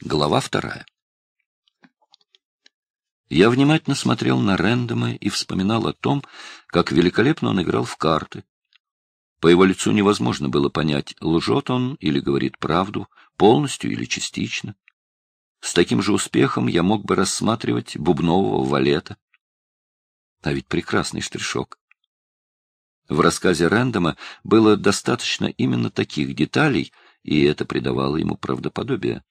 Глава вторая. Я внимательно смотрел на Рэндома и вспоминал о том, как великолепно он играл в карты. По его лицу невозможно было понять, лжет он или говорит правду, полностью или частично. С таким же успехом я мог бы рассматривать бубнового валета. А ведь прекрасный штришок. В рассказе Рэндома было достаточно именно таких деталей, и это придавало ему правдоподобие.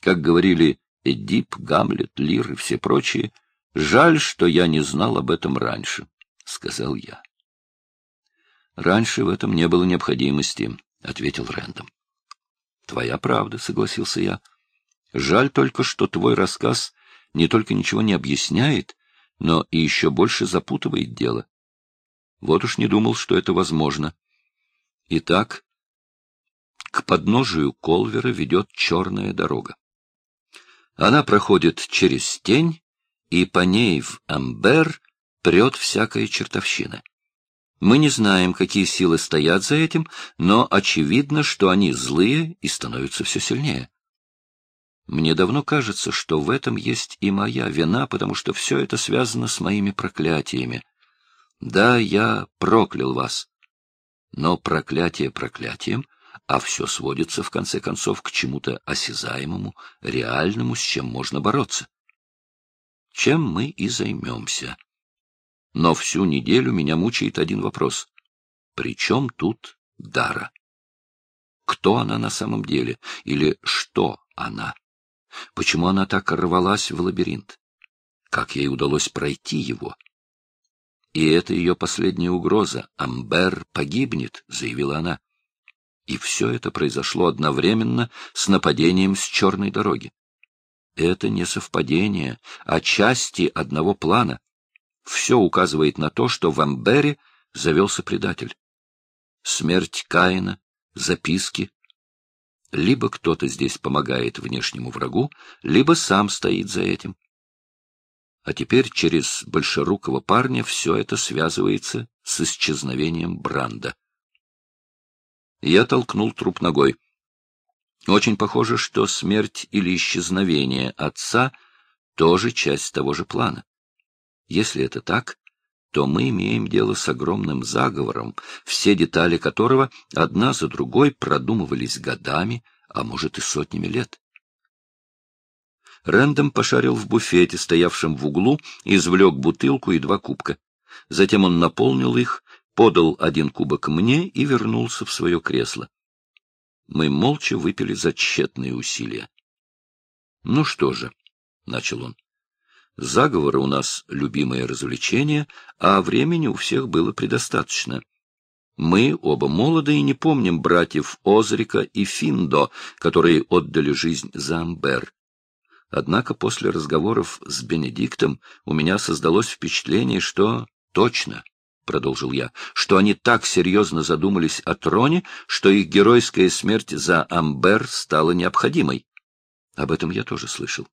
Как говорили Эдип, Гамлет, Лир и все прочие, жаль, что я не знал об этом раньше, — сказал я. Раньше в этом не было необходимости, — ответил Рэндом. Твоя правда, — согласился я. Жаль только, что твой рассказ не только ничего не объясняет, но и еще больше запутывает дело. Вот уж не думал, что это возможно. Итак, к подножию Колвера ведет черная дорога. Она проходит через тень, и по ней в Амбер прет всякая чертовщина. Мы не знаем, какие силы стоят за этим, но очевидно, что они злые и становятся все сильнее. Мне давно кажется, что в этом есть и моя вина, потому что все это связано с моими проклятиями. Да, я проклял вас. Но проклятие проклятием — а все сводится, в конце концов, к чему-то осязаемому, реальному, с чем можно бороться. Чем мы и займемся. Но всю неделю меня мучает один вопрос. При чем тут Дара? Кто она на самом деле? Или что она? Почему она так рвалась в лабиринт? Как ей удалось пройти его? И это ее последняя угроза. Амбер погибнет, заявила она. И все это произошло одновременно с нападением с черной дороги. Это не совпадение, а части одного плана. Все указывает на то, что в Амбере завелся предатель. Смерть Каина, записки. Либо кто-то здесь помогает внешнему врагу, либо сам стоит за этим. А теперь через большерукого парня все это связывается с исчезновением Бранда. Я толкнул труп ногой. Очень похоже, что смерть или исчезновение отца — тоже часть того же плана. Если это так, то мы имеем дело с огромным заговором, все детали которого одна за другой продумывались годами, а может и сотнями лет. Рэндом пошарил в буфете, стоявшем в углу, извлек бутылку и два кубка. Затем он наполнил их подал один кубок мне и вернулся в свое кресло. Мы молча выпили за тщетные усилия. — Ну что же, — начал он, — заговоры у нас любимое развлечение, а времени у всех было предостаточно. Мы оба молоды и не помним братьев Озрика и Финдо, которые отдали жизнь за Амбер. Однако после разговоров с Бенедиктом у меня создалось впечатление, что точно — продолжил я, — что они так серьезно задумались о троне, что их геройская смерть за Амбер стала необходимой. Об этом я тоже слышал.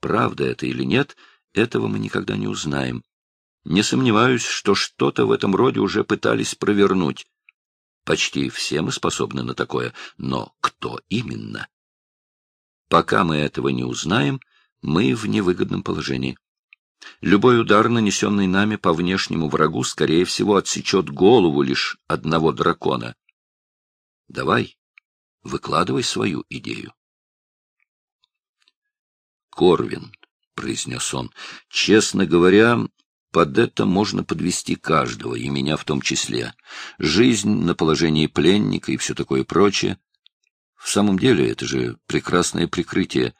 Правда это или нет, этого мы никогда не узнаем. Не сомневаюсь, что что-то в этом роде уже пытались провернуть. Почти все мы способны на такое, но кто именно? Пока мы этого не узнаем, мы в невыгодном положении. Любой удар, нанесенный нами по внешнему врагу, скорее всего, отсечет голову лишь одного дракона. Давай, выкладывай свою идею. Корвин, — произнес он, — честно говоря, под это можно подвести каждого, и меня в том числе. Жизнь на положении пленника и все такое прочее. В самом деле, это же прекрасное прикрытие —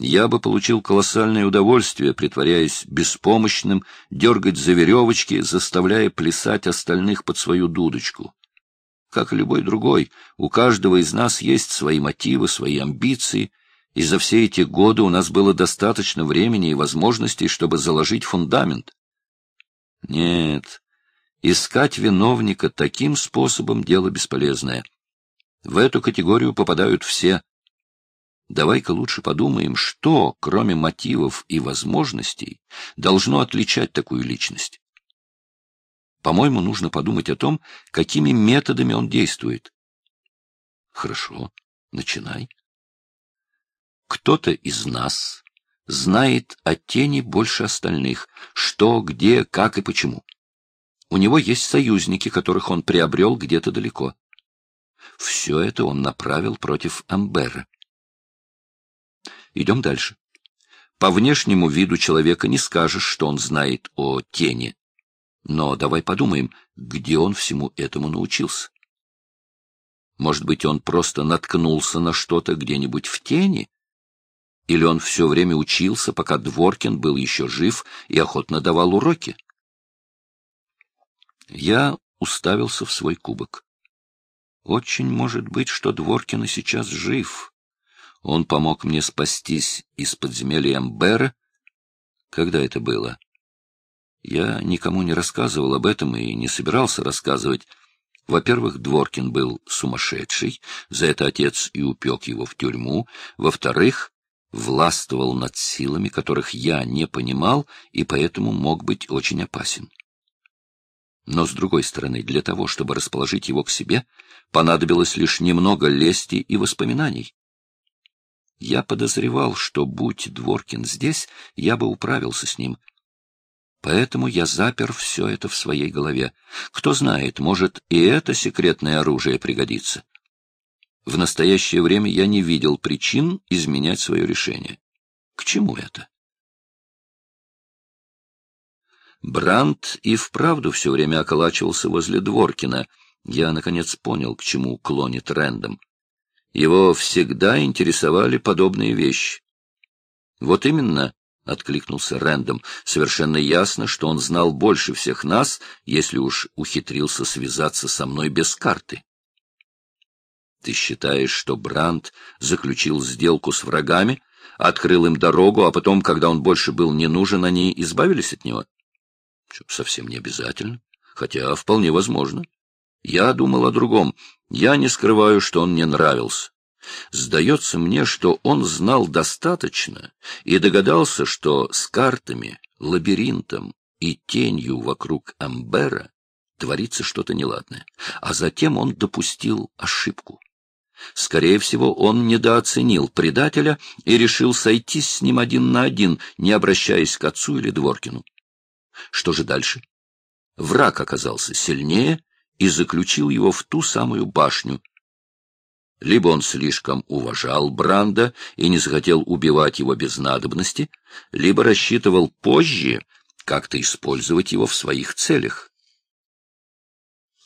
я бы получил колоссальное удовольствие, притворяясь беспомощным, дергать за веревочки, заставляя плясать остальных под свою дудочку. Как и любой другой, у каждого из нас есть свои мотивы, свои амбиции, и за все эти годы у нас было достаточно времени и возможностей, чтобы заложить фундамент. Нет, искать виновника таким способом — дело бесполезное. В эту категорию попадают все, Давай-ка лучше подумаем, что, кроме мотивов и возможностей, должно отличать такую личность. По-моему, нужно подумать о том, какими методами он действует. Хорошо, начинай. кто-то из нас знает о тени больше остальных, что, где, как и почему. У него есть союзники, которых он приобрел где-то далеко. Все это он направил против Амбера. Идем дальше. По внешнему виду человека не скажешь, что он знает о тени. Но давай подумаем, где он всему этому научился. Может быть, он просто наткнулся на что-то где-нибудь в тени? Или он все время учился, пока Дворкин был еще жив и охотно давал уроки? Я уставился в свой кубок. Очень может быть, что Дворкин сейчас жив. Он помог мне спастись из подземелья Амбера. Когда это было? Я никому не рассказывал об этом и не собирался рассказывать. Во-первых, Дворкин был сумасшедший, за это отец и упек его в тюрьму. Во-вторых, властвовал над силами, которых я не понимал, и поэтому мог быть очень опасен. Но, с другой стороны, для того, чтобы расположить его к себе, понадобилось лишь немного лести и воспоминаний. Я подозревал, что, будь Дворкин здесь, я бы управился с ним. Поэтому я запер все это в своей голове. Кто знает, может, и это секретное оружие пригодится. В настоящее время я не видел причин изменять свое решение. К чему это? Бранд и вправду все время околачивался возле Дворкина. Я, наконец, понял, к чему клонит Рэндом. Его всегда интересовали подобные вещи. Вот именно, — откликнулся Рэндом, — совершенно ясно, что он знал больше всех нас, если уж ухитрился связаться со мной без карты. Ты считаешь, что Бранд заключил сделку с врагами, открыл им дорогу, а потом, когда он больше был не нужен, они избавились от него? Совсем не обязательно, хотя вполне возможно. Я думал о другом. Я не скрываю, что он мне нравился. Сдается мне, что он знал достаточно и догадался, что с картами, лабиринтом и тенью вокруг Амбера творится что-то неладное. А затем он допустил ошибку. Скорее всего, он недооценил предателя и решил сойтись с ним один на один, не обращаясь к отцу или Дворкину. Что же дальше? Враг оказался сильнее и заключил его в ту самую башню. Либо он слишком уважал Бранда и не захотел убивать его без надобности, либо рассчитывал позже как-то использовать его в своих целях.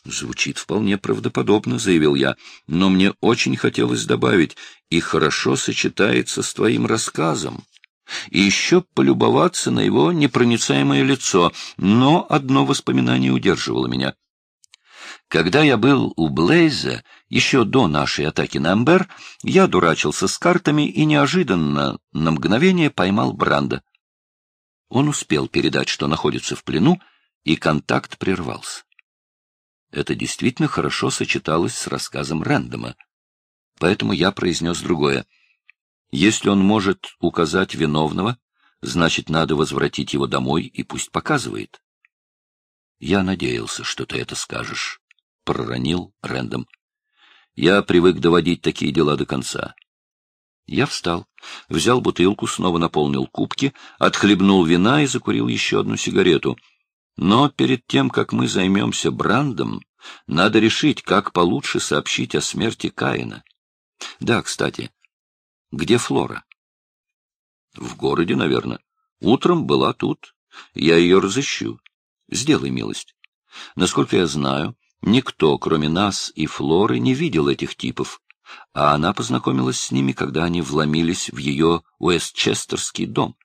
Звучит вполне правдоподобно, — заявил я, — но мне очень хотелось добавить, и хорошо сочетается с твоим рассказом и еще полюбоваться на его непроницаемое лицо, но одно воспоминание удерживало меня. Когда я был у Блейза, еще до нашей атаки на Амбер, я дурачился с картами и неожиданно, на мгновение, поймал Бранда. Он успел передать, что находится в плену, и контакт прервался. Это действительно хорошо сочеталось с рассказом Рэндома. Поэтому я произнес другое — если он может указать виновного, значит, надо возвратить его домой и пусть показывает. Я надеялся, что ты это скажешь, — проронил Рэндом. Я привык доводить такие дела до конца. Я встал, взял бутылку, снова наполнил кубки, отхлебнул вина и закурил еще одну сигарету. Но перед тем, как мы займемся Брандом, надо решить, как получше сообщить о смерти Каина. Да, кстати, где Флора? В городе, наверное. Утром была тут. Я ее разыщу. Сделай милость. Насколько я знаю, никто, кроме нас и Флоры, не видел этих типов, а она познакомилась с ними, когда они вломились в ее Уэстчестерский дом.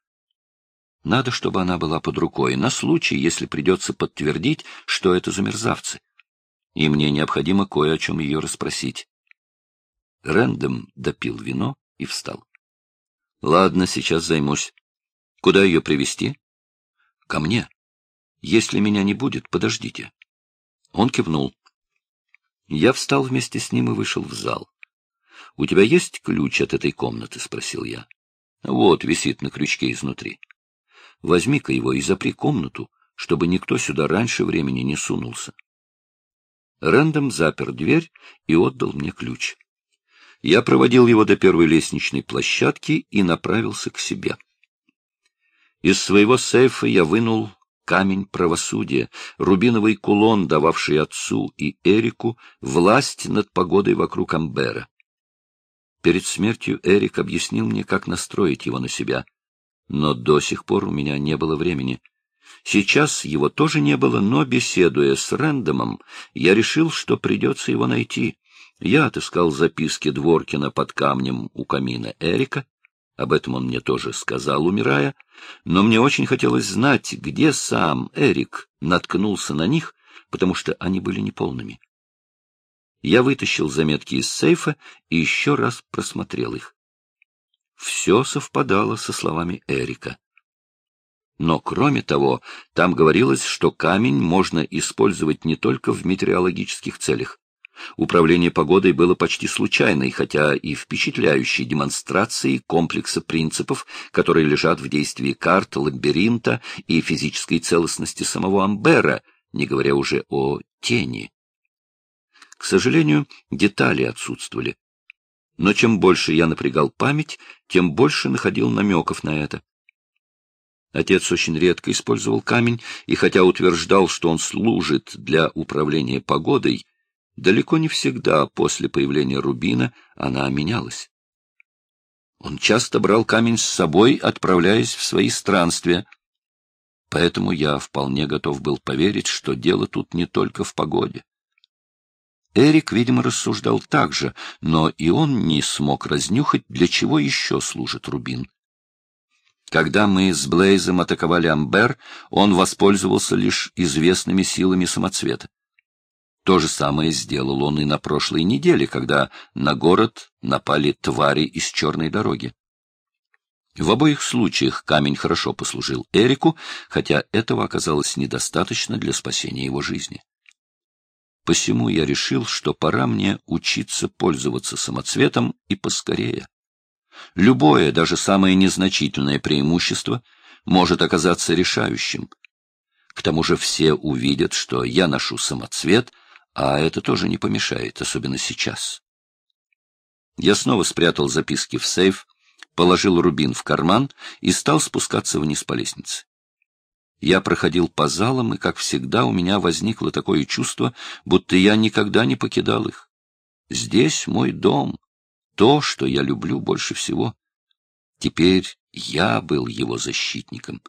Надо, чтобы она была под рукой, на случай, если придется подтвердить, что это за мерзавцы. И мне необходимо кое о чем ее расспросить. Рэндом допил вино и встал. — Ладно, сейчас займусь. Куда ее привести? Ко мне. Если меня не будет, подождите. Он кивнул. Я встал вместе с ним и вышел в зал. — У тебя есть ключ от этой комнаты? — спросил я. — Вот, висит на крючке изнутри. Возьми-ка его и запри комнату, чтобы никто сюда раньше времени не сунулся. Рэндом запер дверь и отдал мне ключ. Я проводил его до первой лестничной площадки и направился к себе. Из своего сейфа я вынул камень правосудия, рубиновый кулон, дававший отцу и Эрику власть над погодой вокруг Амбера. Перед смертью Эрик объяснил мне, как настроить его на себя, но до сих пор у меня не было времени. Сейчас его тоже не было, но, беседуя с Рэндомом, я решил, что придется его найти. Я отыскал записки Дворкина под камнем у камина Эрика. Об этом он мне тоже сказал, умирая. Но мне очень хотелось знать, где сам Эрик наткнулся на них, потому что они были неполными. Я вытащил заметки из сейфа и еще раз просмотрел их. Все совпадало со словами Эрика. Но, кроме того, там говорилось, что камень можно использовать не только в метеорологических целях. Управление погодой было почти случайной, хотя и впечатляющей демонстрацией комплекса принципов, которые лежат в действии карт, лабиринта и физической целостности самого Амбера, не говоря уже о тени. К сожалению, детали отсутствовали. Но чем больше я напрягал память, тем больше находил намеков на это. Отец очень редко использовал камень, и хотя утверждал, что он служит для управления погодой, далеко не всегда после появления рубина она менялась. Он часто брал камень с собой, отправляясь в свои странствия. Поэтому я вполне готов был поверить, что дело тут не только в погоде. Эрик, видимо, рассуждал так же, но и он не смог разнюхать, для чего еще служит рубин. Когда мы с Блейзом атаковали Амбер, он воспользовался лишь известными силами самоцвета. То же самое сделал он и на прошлой неделе, когда на город напали твари из черной дороги. В обоих случаях камень хорошо послужил Эрику, хотя этого оказалось недостаточно для спасения его жизни. Посему я решил, что пора мне учиться пользоваться самоцветом и поскорее. Любое, даже самое незначительное преимущество может оказаться решающим. К тому же все увидят, что я ношу самоцвет, а это тоже не помешает, особенно сейчас. Я снова спрятал записки в сейф, положил рубин в карман и стал спускаться вниз по лестнице. Я проходил по залам, и, как всегда, у меня возникло такое чувство, будто я никогда не покидал их. Здесь мой дом, то, что я люблю больше всего. Теперь я был его защитником.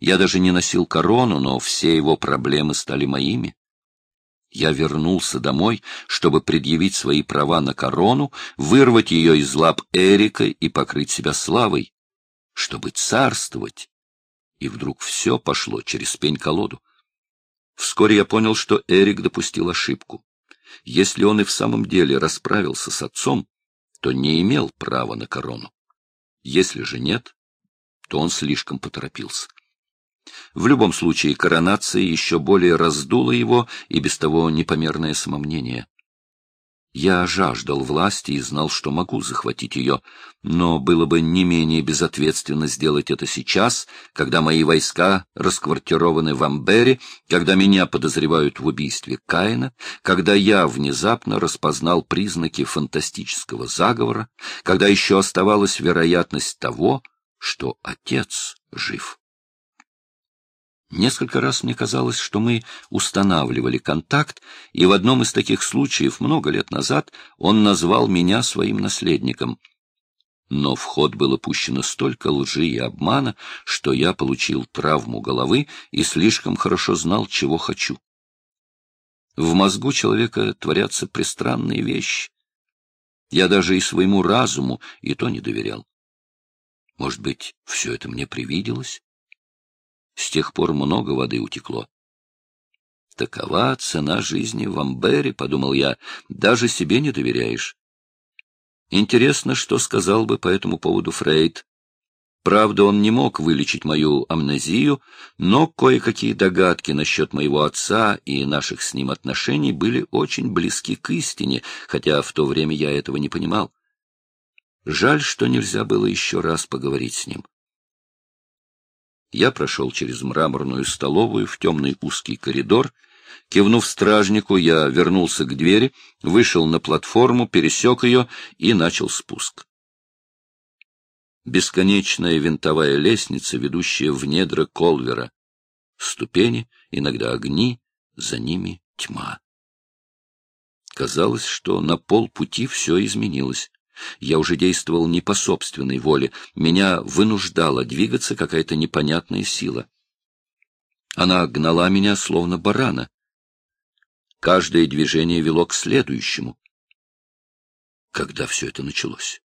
Я даже не носил корону, но все его проблемы стали моими. Я вернулся домой, чтобы предъявить свои права на корону, вырвать ее из лап Эрика и покрыть себя славой, чтобы царствовать. И вдруг все пошло через пень-колоду. Вскоре я понял, что Эрик допустил ошибку. Если он и в самом деле расправился с отцом, то не имел права на корону. Если же нет, то он слишком поторопился. В любом случае, коронация еще более раздула его и без того непомерное самомнение. Я жаждал власти и знал, что могу захватить ее, но было бы не менее безответственно сделать это сейчас, когда мои войска расквартированы в Амбере, когда меня подозревают в убийстве Каина, когда я внезапно распознал признаки фантастического заговора, когда еще оставалась вероятность того, что отец жив. Несколько раз мне казалось, что мы устанавливали контакт, и в одном из таких случаев много лет назад он назвал меня своим наследником. Но в ход было пущено столько лжи и обмана, что я получил травму головы и слишком хорошо знал, чего хочу. В мозгу человека творятся пристранные вещи. Я даже и своему разуму и то не доверял. Может быть, все это мне привиделось? С тех пор много воды утекло. Такова цена жизни в Амбере, — подумал я, — даже себе не доверяешь. Интересно, что сказал бы по этому поводу Фрейд. Правда, он не мог вылечить мою амнезию, но кое-какие догадки насчет моего отца и наших с ним отношений были очень близки к истине, хотя в то время я этого не понимал. Жаль, что нельзя было еще раз поговорить с ним. Я прошел через мраморную столовую в темный узкий коридор. Кивнув стражнику, я вернулся к двери, вышел на платформу, пересек ее и начал спуск. Бесконечная винтовая лестница, ведущая в недра Колвера. Ступени, иногда огни, за ними тьма. Казалось, что на полпути все изменилось. Я уже действовал не по собственной воле, меня вынуждала двигаться какая-то непонятная сила. Она гнала меня, словно барана. Каждое движение вело к следующему. Когда все это началось?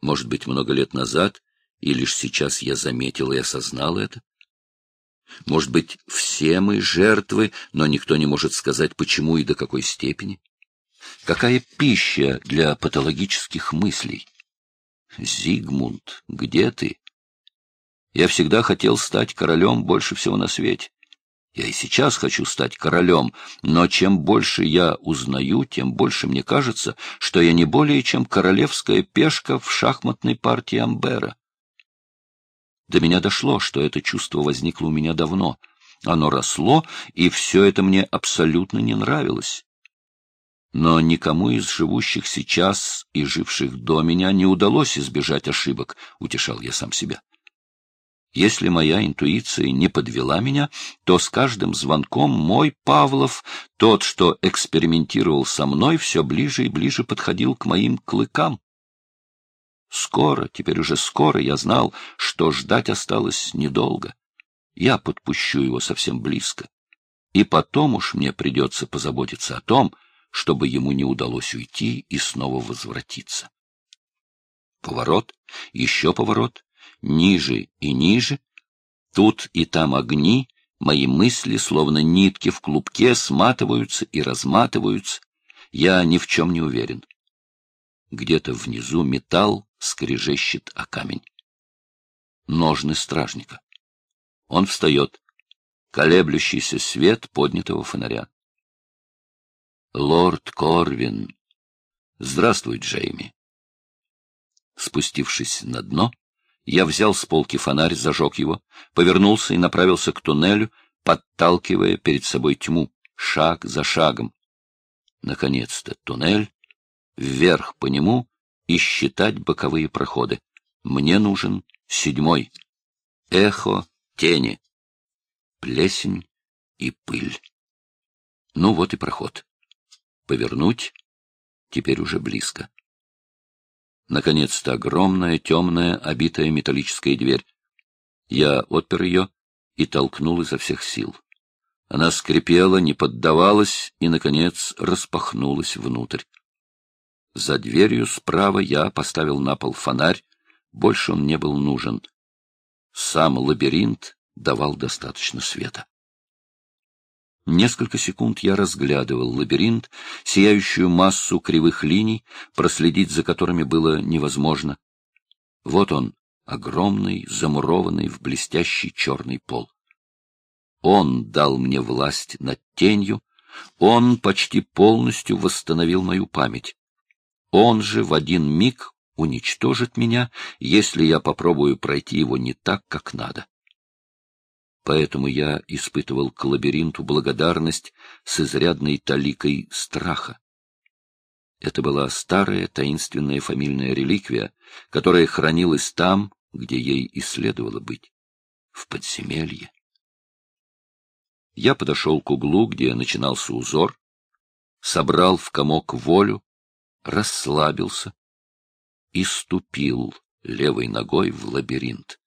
Может быть, много лет назад, и лишь сейчас я заметил и осознал это? Может быть, все мы жертвы, но никто не может сказать, почему и до какой степени? Какая пища для патологических мыслей? Зигмунд, где ты? Я всегда хотел стать королем больше всего на свете. Я и сейчас хочу стать королем, но чем больше я узнаю, тем больше мне кажется, что я не более чем королевская пешка в шахматной партии Амбера. До меня дошло, что это чувство возникло у меня давно. Оно росло, и все это мне абсолютно не нравилось. Но никому из живущих сейчас и живших до меня не удалось избежать ошибок, утешал я сам себя. Если моя интуиция не подвела меня, то с каждым звонком мой Павлов, тот, что экспериментировал со мной, все ближе и ближе подходил к моим клыкам. Скоро, теперь уже скоро, я знал, что ждать осталось недолго. Я подпущу его совсем близко. И потом уж мне придется позаботиться о том, чтобы ему не удалось уйти и снова возвратиться. Поворот, еще поворот, ниже и ниже. Тут и там огни, мои мысли, словно нитки в клубке, сматываются и разматываются. Я ни в чем не уверен. Где-то внизу металл скрежещет о камень. Ножны стражника. Он встает. Колеблющийся свет поднятого фонаря. Лорд Корвин. Здравствуй, Джейми. Спустившись на дно, я взял с полки фонарь, зажег его, повернулся и направился к туннелю, подталкивая перед собой тьму, шаг за шагом. Наконец-то туннель, вверх по нему и считать боковые проходы. Мне нужен седьмой. Эхо тени. Плесень и пыль. Ну вот и проход. Повернуть. Теперь уже близко. Наконец-то огромная, темная, обитая металлическая дверь. Я отпер ее и толкнул изо всех сил. Она скрипела, не поддавалась и, наконец, распахнулась внутрь. За дверью справа я поставил на пол фонарь, больше он не был нужен. Сам лабиринт давал достаточно света. Несколько секунд я разглядывал лабиринт, сияющую массу кривых линий, проследить за которыми было невозможно. Вот он, огромный, замурованный в блестящий черный пол. Он дал мне власть над тенью, он почти полностью восстановил мою память. Он же в один миг уничтожит меня, если я попробую пройти его не так, как надо поэтому я испытывал к лабиринту благодарность с изрядной таликой страха. Это была старая таинственная фамильная реликвия, которая хранилась там, где ей и следовало быть, в подземелье. Я подошел к углу, где начинался узор, собрал в комок волю, расслабился и ступил левой ногой в лабиринт.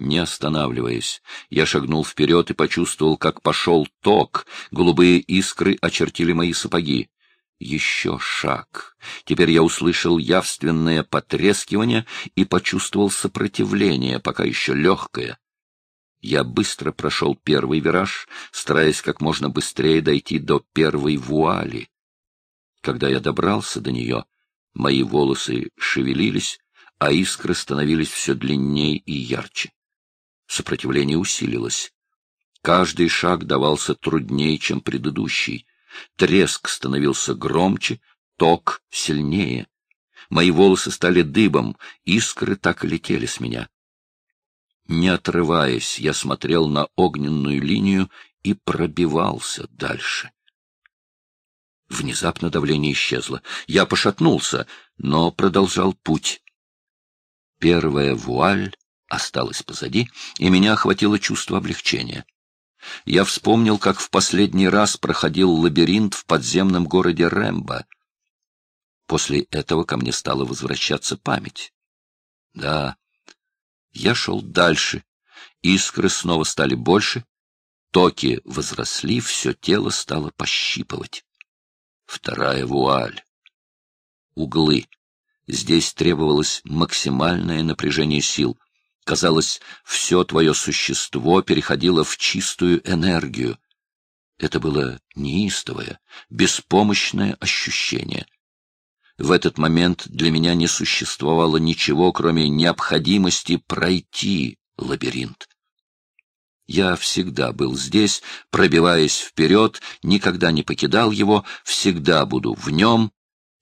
Не останавливаясь, я шагнул вперед и почувствовал, как пошел ток, голубые искры очертили мои сапоги. Еще шаг. Теперь я услышал явственное потрескивание и почувствовал сопротивление, пока еще легкое. Я быстро прошел первый вираж, стараясь как можно быстрее дойти до первой вуали. Когда я добрался до нее, мои волосы шевелились, а искры становились все длиннее и ярче. Сопротивление усилилось. Каждый шаг давался труднее, чем предыдущий. Треск становился громче, ток сильнее. Мои волосы стали дыбом, искры так летели с меня. Не отрываясь, я смотрел на огненную линию и пробивался дальше. Внезапно давление исчезло. Я пошатнулся, но продолжал путь. Первая вуаль осталась позади, и меня охватило чувство облегчения. Я вспомнил, как в последний раз проходил лабиринт в подземном городе Рэмбо. После этого ко мне стала возвращаться память. Да, я шел дальше. Искры снова стали больше, токи возросли, все тело стало пощипывать. Вторая вуаль. Углы. Здесь требовалось максимальное напряжение сил. Казалось, все твое существо переходило в чистую энергию. Это было неистовое, беспомощное ощущение. В этот момент для меня не существовало ничего, кроме необходимости пройти лабиринт. Я всегда был здесь, пробиваясь вперед, никогда не покидал его, всегда буду в нем.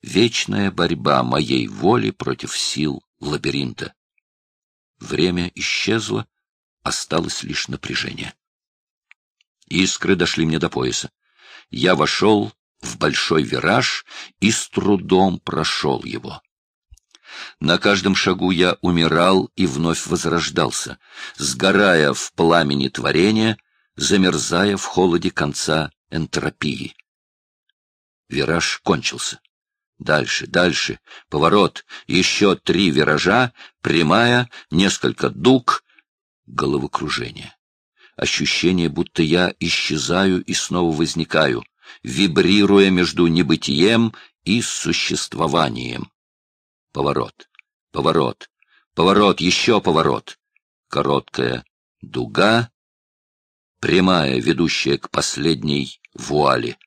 Вечная борьба моей воли против сил лабиринта. Время исчезло, осталось лишь напряжение. Искры дошли мне до пояса. Я вошел в большой вираж и с трудом прошел его. На каждом шагу я умирал и вновь возрождался, сгорая в пламени творения, замерзая в холоде конца энтропии. Вираж кончился. Дальше, дальше, поворот, еще три виража, прямая, несколько дуг, головокружение. Ощущение, будто я исчезаю и снова возникаю, вибрируя между небытием и существованием. Поворот, поворот, поворот, еще поворот. Короткая дуга, прямая, ведущая к последней вуали.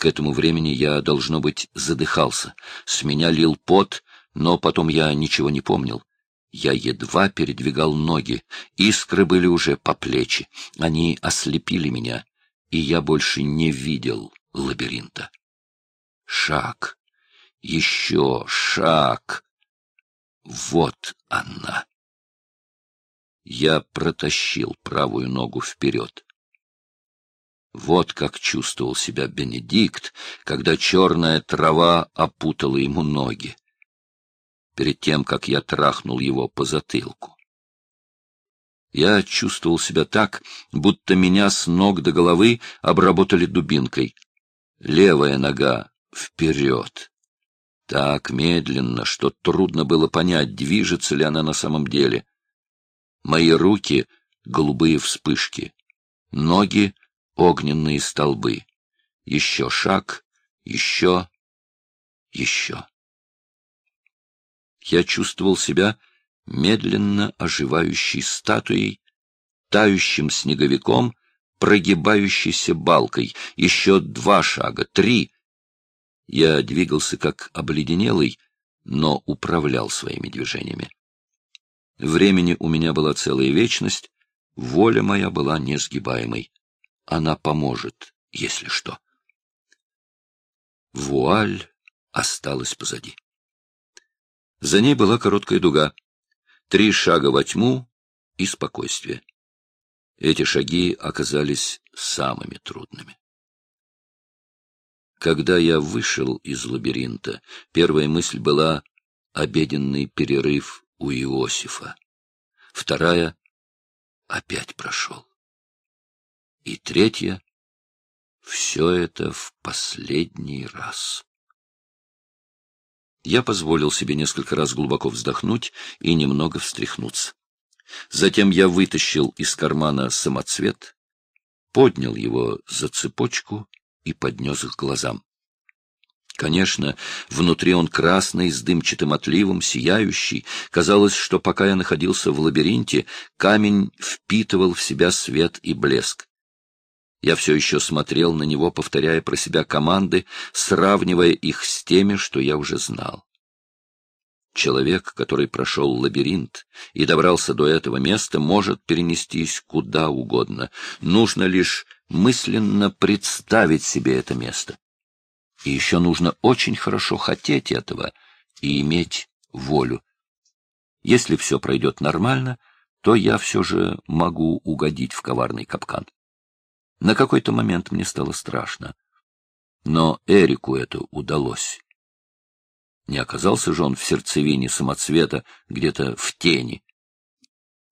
К этому времени я, должно быть, задыхался. С меня лил пот, но потом я ничего не помнил. Я едва передвигал ноги, искры были уже по плечи. Они ослепили меня, и я больше не видел лабиринта. Шаг, еще шаг. Вот она. Я протащил правую ногу вперед. Вот как чувствовал себя Бенедикт, когда черная трава опутала ему ноги, перед тем, как я трахнул его по затылку. Я чувствовал себя так, будто меня с ног до головы обработали дубинкой. Левая нога вперед. Так медленно, что трудно было понять, движется ли она на самом деле. Мои руки — голубые вспышки, ноги огненные столбы. Еще шаг, еще, еще. Я чувствовал себя медленно оживающей статуей, тающим снеговиком, прогибающейся балкой. Еще два шага, три. Я двигался как обледенелый, но управлял своими движениями. Времени у меня была целая вечность, воля моя была несгибаемой. Она поможет, если что. Вуаль осталась позади. За ней была короткая дуга. Три шага во тьму и спокойствие. Эти шаги оказались самыми трудными. Когда я вышел из лабиринта, первая мысль была обеденный перерыв у Иосифа. Вторая — опять прошел. И третье — все это в последний раз. Я позволил себе несколько раз глубоко вздохнуть и немного встряхнуться. Затем я вытащил из кармана самоцвет, поднял его за цепочку и поднес к глазам. Конечно, внутри он красный, с дымчатым отливом, сияющий. Казалось, что пока я находился в лабиринте, камень впитывал в себя свет и блеск. Я все еще смотрел на него, повторяя про себя команды, сравнивая их с теми, что я уже знал. Человек, который прошел лабиринт и добрался до этого места, может перенестись куда угодно. Нужно лишь мысленно представить себе это место. И еще нужно очень хорошо хотеть этого и иметь волю. Если все пройдет нормально, то я все же могу угодить в коварный капкан. На какой-то момент мне стало страшно. Но Эрику это удалось. Не оказался же он в сердцевине самоцвета, где-то в тени.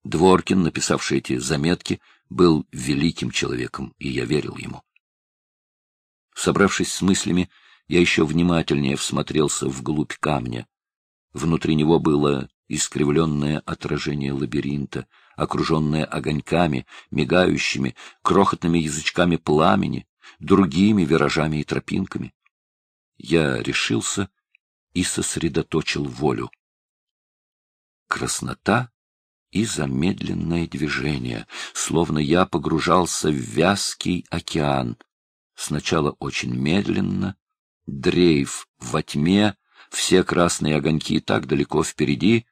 Дворкин, написавший эти заметки, был великим человеком, и я верил ему. Собравшись с мыслями, я еще внимательнее всмотрелся вглубь камня. Внутри него было искривленное отражение лабиринта, окруженное огоньками, мигающими, крохотными язычками пламени, другими виражами и тропинками. Я решился и сосредоточил волю. Краснота и замедленное движение, словно я погружался в вязкий океан. Сначала очень медленно, дрейф во тьме, все красные огоньки так далеко впереди,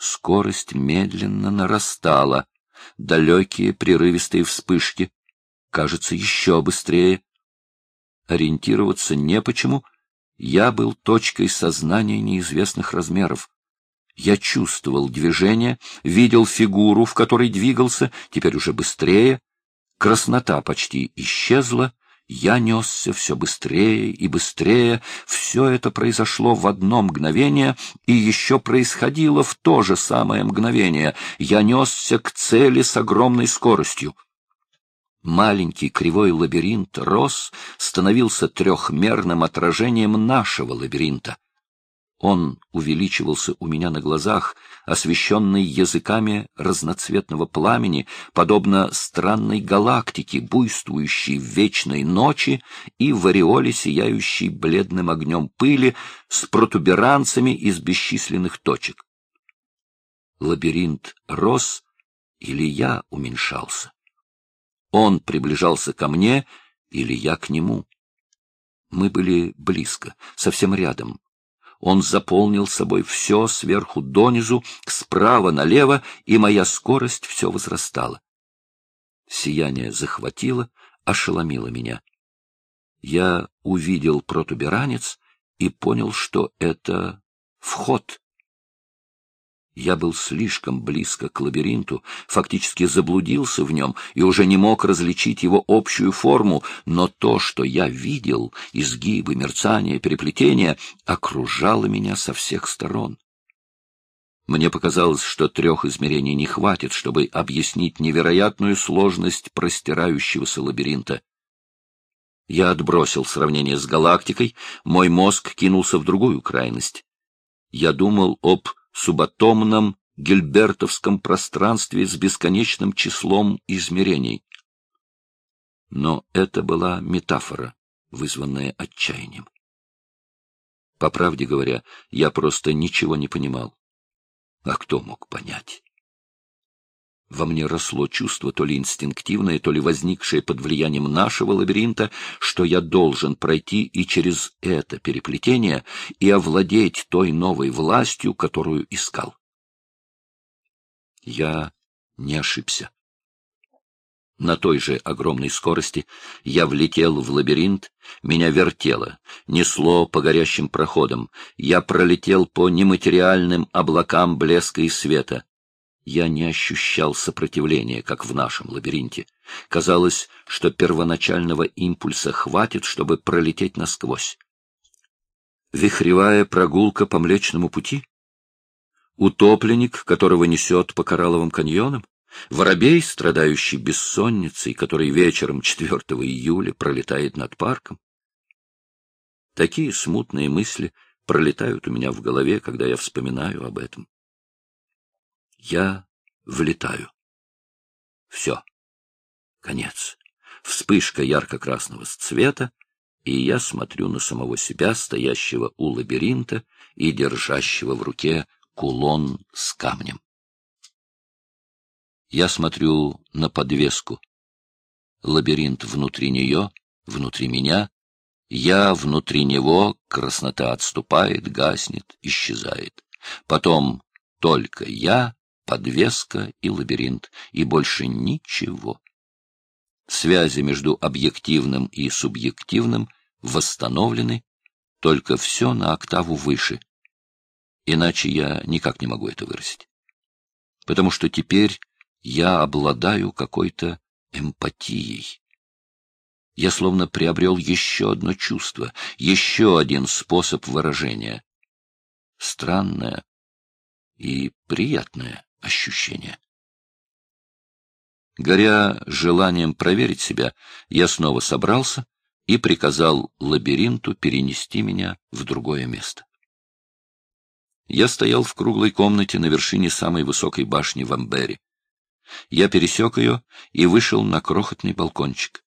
скорость медленно нарастала, далекие прерывистые вспышки, кажется, еще быстрее. Ориентироваться не почему, я был точкой сознания неизвестных размеров. Я чувствовал движение, видел фигуру, в которой двигался, теперь уже быстрее. Краснота почти исчезла, я несся все быстрее и быстрее. Все это произошло в одно мгновение и еще происходило в то же самое мгновение. Я несся к цели с огромной скоростью. Маленький кривой лабиринт рос, становился трехмерным отражением нашего лабиринта. Он увеличивался у меня на глазах, освещенный языками разноцветного пламени, подобно странной галактике, буйствующей в вечной ночи и в ореоле, сияющей бледным огнем пыли, с протуберанцами из бесчисленных точек. Лабиринт рос, или я уменьшался. Он приближался ко мне, или я к нему. Мы были близко, совсем рядом, он заполнил собой все сверху донизу, справа налево, и моя скорость все возрастала. Сияние захватило, ошеломило меня. Я увидел протуберанец и понял, что это вход. Я был слишком близко к лабиринту, фактически заблудился в нем и уже не мог различить его общую форму, но то, что я видел, изгибы, мерцания, переплетения, окружало меня со всех сторон. Мне показалось, что трех измерений не хватит, чтобы объяснить невероятную сложность простирающегося лабиринта. Я отбросил сравнение с галактикой, мой мозг кинулся в другую крайность. Я думал об субатомном гильбертовском пространстве с бесконечным числом измерений. Но это была метафора, вызванная отчаянием. По правде говоря, я просто ничего не понимал. А кто мог понять? Во мне росло чувство, то ли инстинктивное, то ли возникшее под влиянием нашего лабиринта, что я должен пройти и через это переплетение и овладеть той новой властью, которую искал. Я не ошибся. На той же огромной скорости я влетел в лабиринт, меня вертело, несло по горящим проходам, я пролетел по нематериальным облакам блеска и света я не ощущал сопротивления, как в нашем лабиринте. Казалось, что первоначального импульса хватит, чтобы пролететь насквозь. Вихревая прогулка по Млечному пути? Утопленник, которого несет по коралловым каньонам? Воробей, страдающий бессонницей, который вечером 4 июля пролетает над парком? Такие смутные мысли пролетают у меня в голове, когда я вспоминаю об этом. Я влетаю. Все. Конец. Вспышка ярко-красного цвета, и я смотрю на самого себя, стоящего у лабиринта и держащего в руке кулон с камнем. Я смотрю на подвеску. Лабиринт внутри нее, внутри меня. Я внутри него, краснота отступает, гаснет, исчезает. Потом только я подвеска и лабиринт, и больше ничего. Связи между объективным и субъективным восстановлены, только все на октаву выше. Иначе я никак не могу это выразить. Потому что теперь я обладаю какой-то эмпатией. Я словно приобрел еще одно чувство, еще один способ выражения. Странное и приятное ощущение. Горя желанием проверить себя, я снова собрался и приказал лабиринту перенести меня в другое место. Я стоял в круглой комнате на вершине самой высокой башни в Амбере. Я пересек ее и вышел на крохотный балкончик.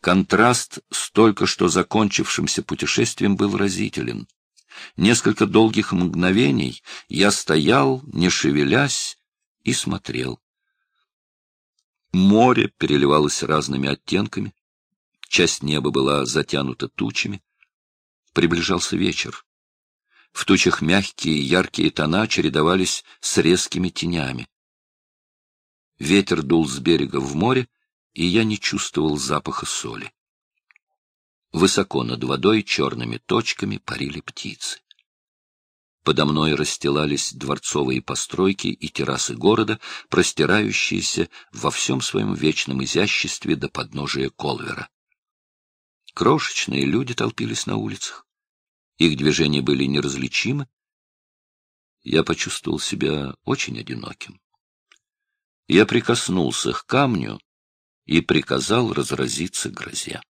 Контраст с только что закончившимся путешествием был разителен. Несколько долгих мгновений я стоял, не шевелясь, и смотрел. Море переливалось разными оттенками, часть неба была затянута тучами. Приближался вечер. В тучах мягкие яркие тона чередовались с резкими тенями. Ветер дул с берега в море, и я не чувствовал запаха соли. Высоко над водой черными точками парили птицы. Подо мной расстилались дворцовые постройки и террасы города, простирающиеся во всем своем вечном изяществе до подножия Колвера. Крошечные люди толпились на улицах. Их движения были неразличимы. Я почувствовал себя очень одиноким. Я прикоснулся к камню, и приказал разразиться грозе.